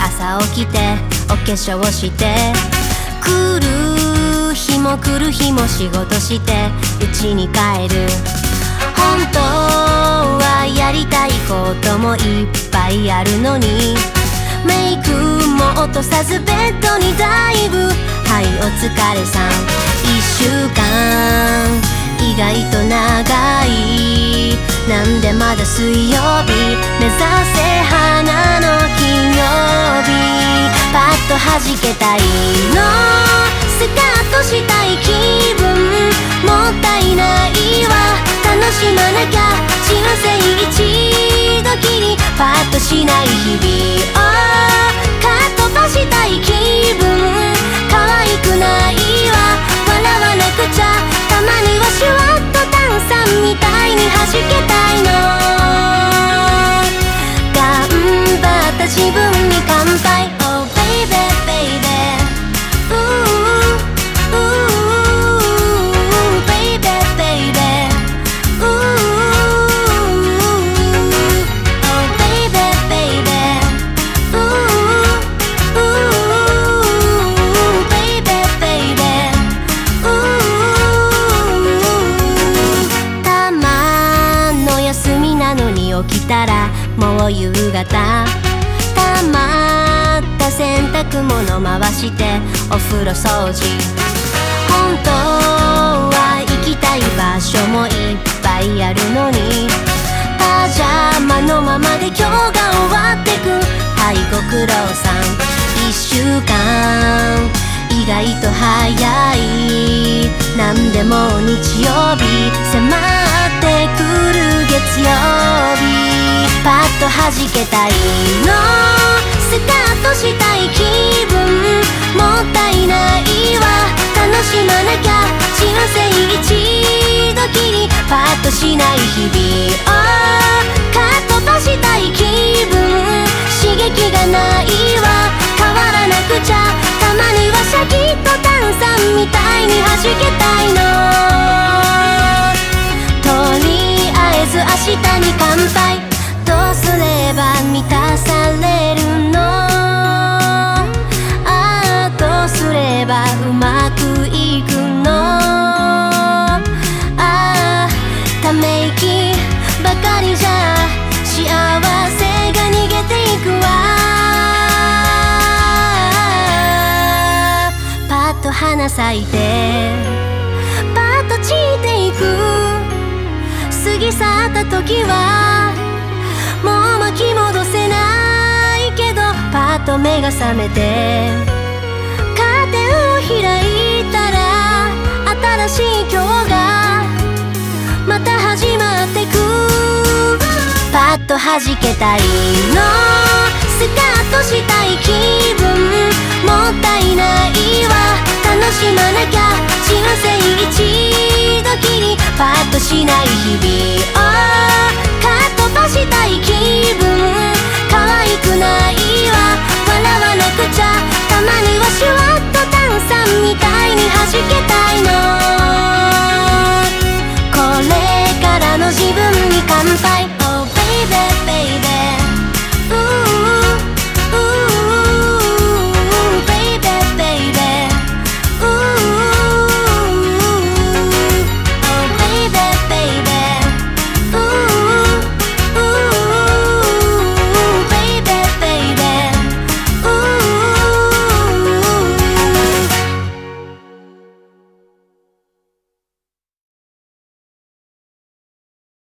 朝起きてお化粧して来る日も来る日も仕事して家に帰る。本当はやりたいこともいっぱいあるのにメイクも落とさずベッドにダイブ。はいお疲れさん。一週間意外と長い。なんでまだ水曜日？目指せ花の金曜日。パッと弾けたいの。スカッとしたい気分。もったいないわ。楽しまなきゃ。人生一なのに起きたらもう夕方たまった洗濯物回してお風呂掃除。本当は行きたい場所もいっぱいあるのに。パジャマのままで今日が終わってく。はいご苦労さん一週間意外と早いなんでも日曜日迫ってく月曜日パッと弾けたいのスカッとしたい気分もったいないわ。楽しまなきゃ。人生一度きりパッとしない日々をかっ飛ばしたい気分。刺激がないわ。変わらなくちゃ。たまにはシャキッと炭酸みたいに弾けたいの。花咲いてパッと散っていく。過ぎ去った時はもう巻き戻せないけどパッと目が覚めてカーテンを開いたら新しい今日がまた始まってく。パッと弾けたいのスカッとしたい気分。ったいないわ。楽しまなきゃ。人生一度きりパッとしない日々をカットとしたい気分。可愛くないわ笑わなくちゃ。たまにはシュワッと炭酸みたいに弾けて。